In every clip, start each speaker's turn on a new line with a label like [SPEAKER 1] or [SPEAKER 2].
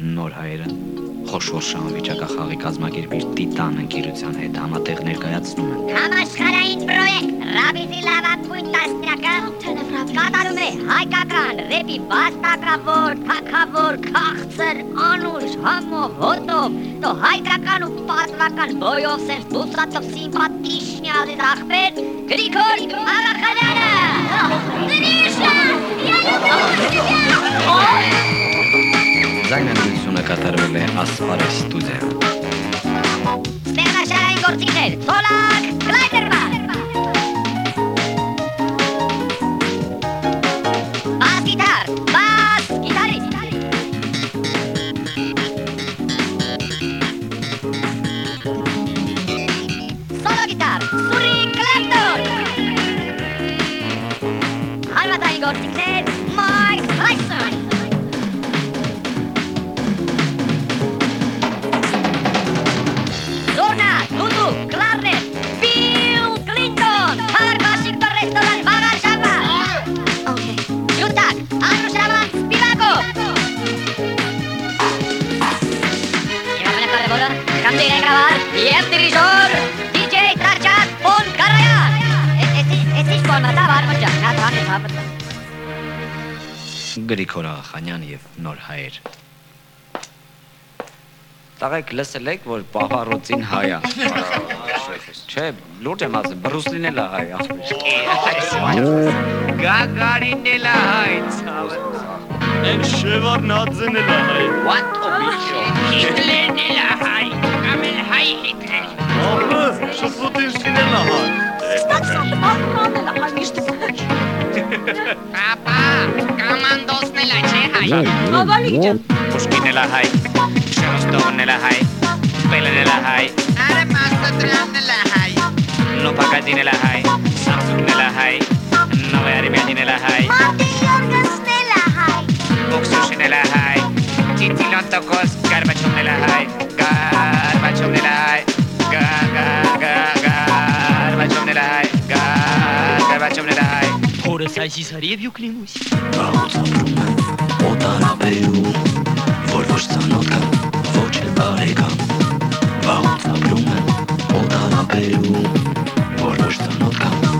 [SPEAKER 1] նոր հայերը խոշոր շահավիճակախաղի կազմակերպիչ Տիտան ընկերության հետ համատեղ ներկայացնում են։
[SPEAKER 2] Համաշխարհային պրոյեկտ Ռաբիզի լավագույն տասնյակը կատարում է հայկական ռեպի վաստակավոր, թակավոր, քաղցր, անուշ, համով, հոտով, դո հայկական ու պատվական բոյով սենց բուսացով սիմպատիշնյալի դախպետ գրիքոր Արախանյանը։ Գրիշա, յանու դու, յանու
[SPEAKER 1] դու, Ձայն ընդությունը կատարվել է ասպարես ստուդիայում։
[SPEAKER 2] Մեղաշային գործիքներ, Սոլակ, Կլայդերմա։ թափը։
[SPEAKER 1] Գրիգոր Աղախանյան եւ նոր հայեր Տղեկ լսել եք որ պահարոցին հայա Չէ, լուրջ եմ ասում, Բրուսլին էլ է հայ
[SPEAKER 3] Գագարին էլ է հայ ցավը։
[SPEAKER 4] Են Շևարդնաձեն էլ է հայ։
[SPEAKER 3] What a bitch։ չէ հայ։
[SPEAKER 5] Պուշկին էլ է հայ, Շերոստովն էլ է հայ, Բելեն էլ է հայ,
[SPEAKER 3] Արա Մաստոտրյանն էլ է հայ։
[SPEAKER 5] Նոպակադին էլ է հայ,
[SPEAKER 6] Հորս այսիս հարիև յուք լինուս։
[SPEAKER 7] Վաղուց ապրում եմ օտարաբերում Որ ոչ ծանոթ կա, ոչ էլ բարեկամ Վաղուց ապրում եմ օտարաբերում Որ ոչ ծանոթ կա,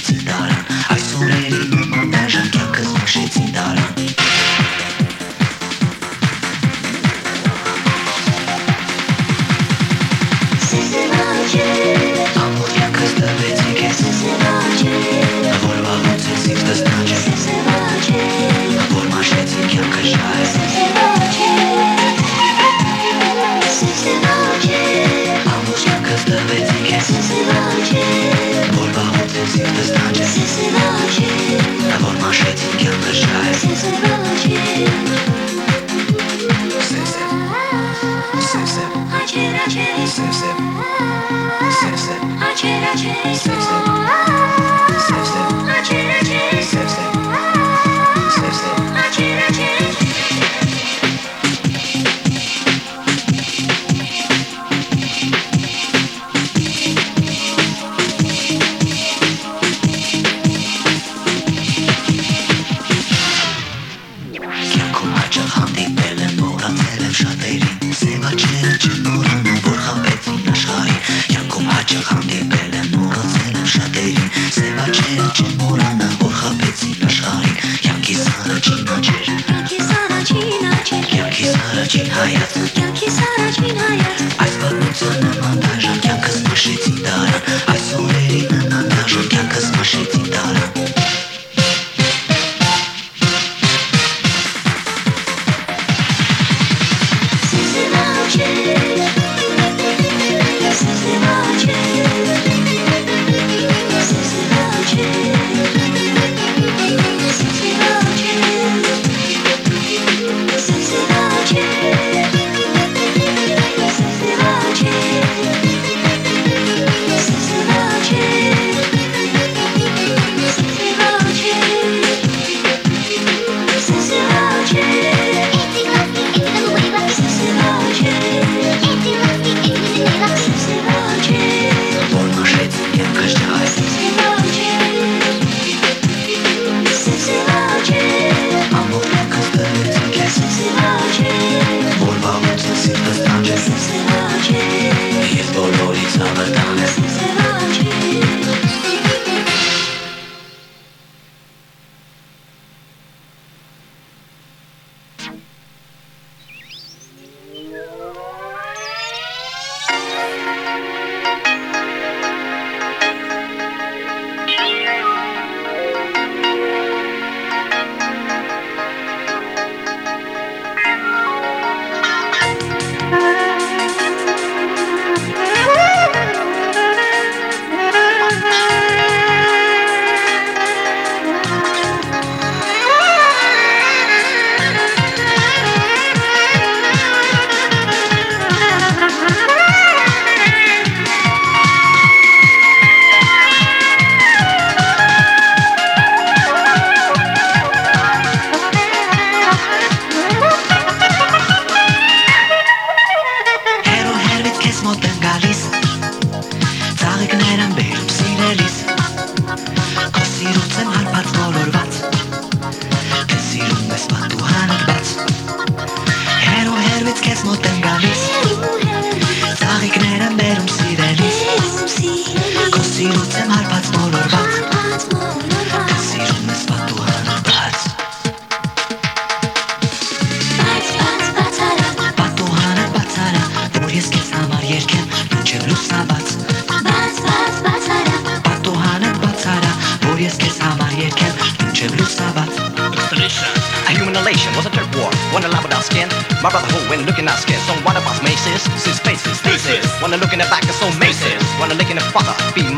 [SPEAKER 7] City.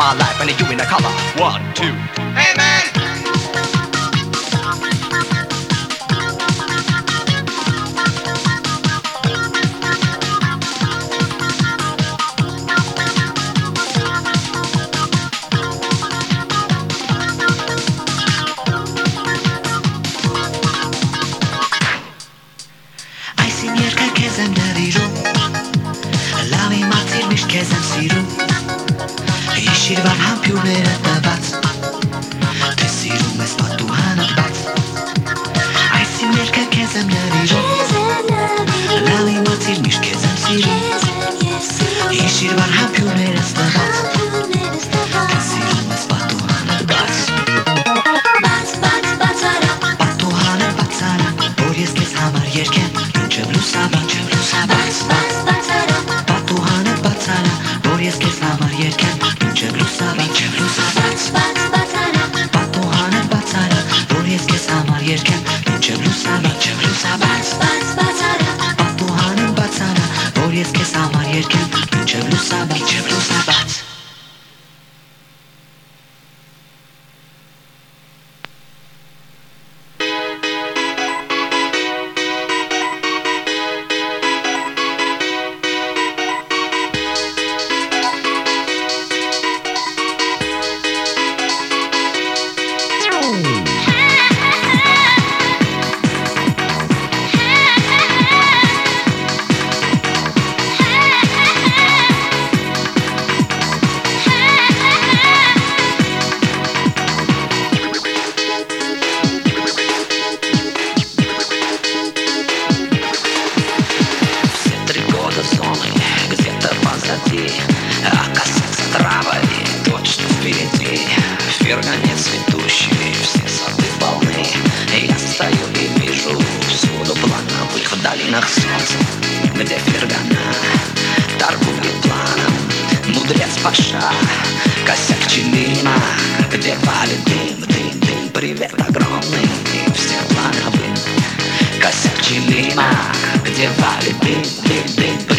[SPEAKER 7] My life and you in the color. One, two.
[SPEAKER 8] впереди,
[SPEAKER 7] а Касситрава травы, точно впереди. Фергонец цветущий, все сады полны. Я стою и вижу всюду плановых в долинах солнца, где Фергана торгует планом. Мудрец Паша, косяк Челима, где палит дым, дым, дым, привет огромный, и все плановым. Косяк Челима, где палит дым, дым, дым,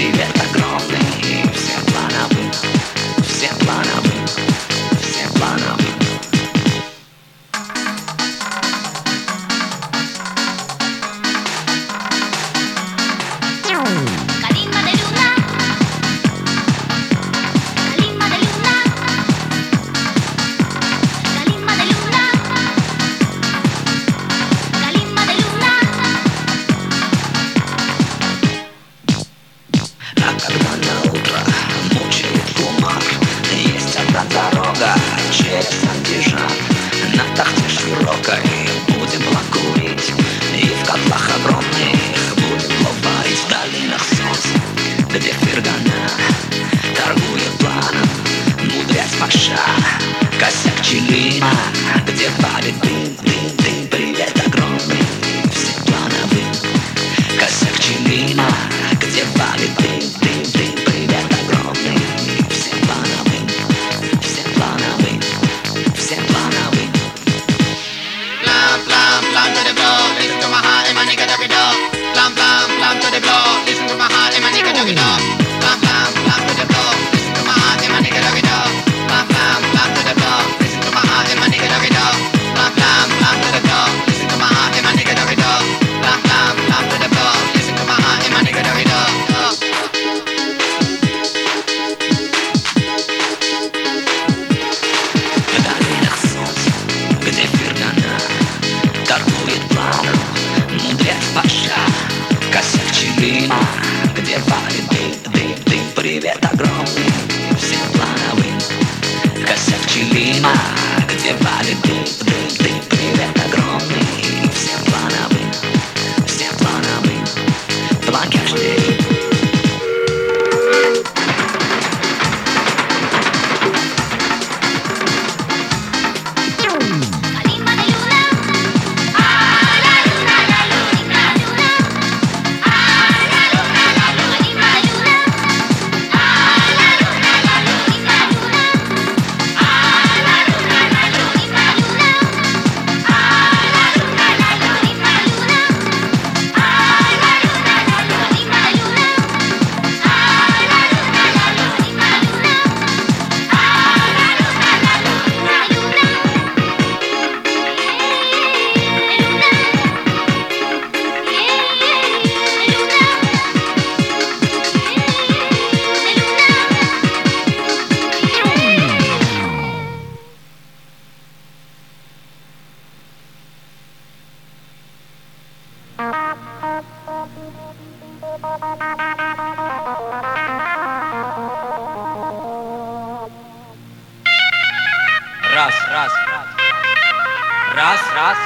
[SPEAKER 1] Ռաս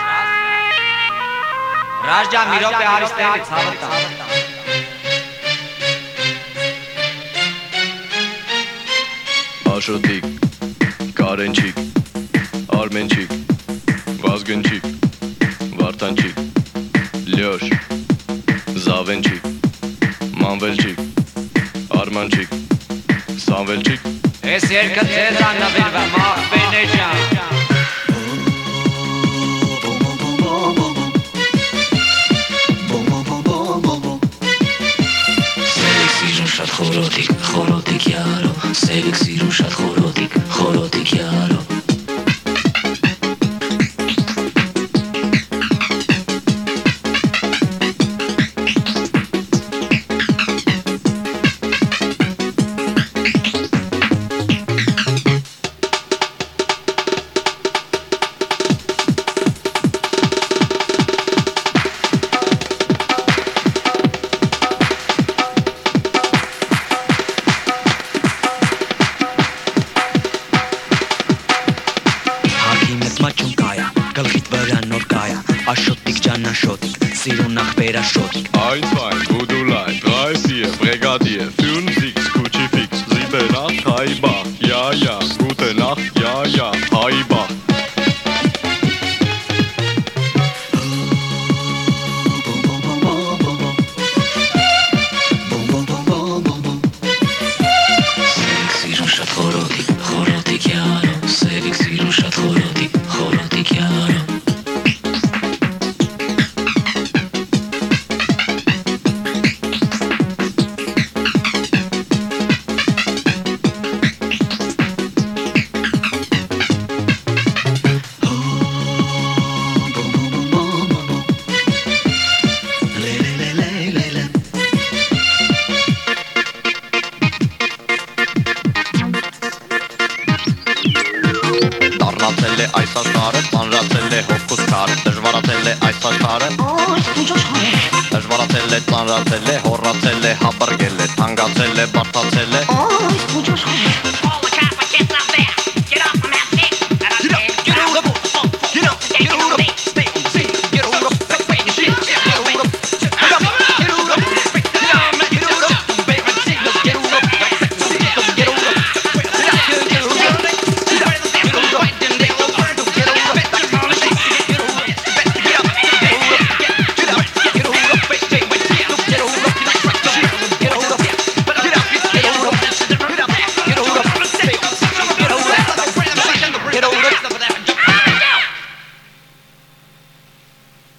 [SPEAKER 1] Ռաժջա մի րոպե արիստերի ցավը տա
[SPEAKER 4] Աշոտիկ Կարենչիկ Արմենչիկ Վազգնչիկ Վարդանչիկ Լյոշ Զավենչիկ Մանվելչիկ Արմանչիկ Սանվելչիկ
[SPEAKER 1] Ես երկը ձեզ աննվիրվեմ ախպեներ ջան
[SPEAKER 7] շատ խորոտիկ, խորոտիկ յարո, սևիկ սիրուն շատ խորոտիկ, խորոտիկ յարո
[SPEAKER 9] see you tonight.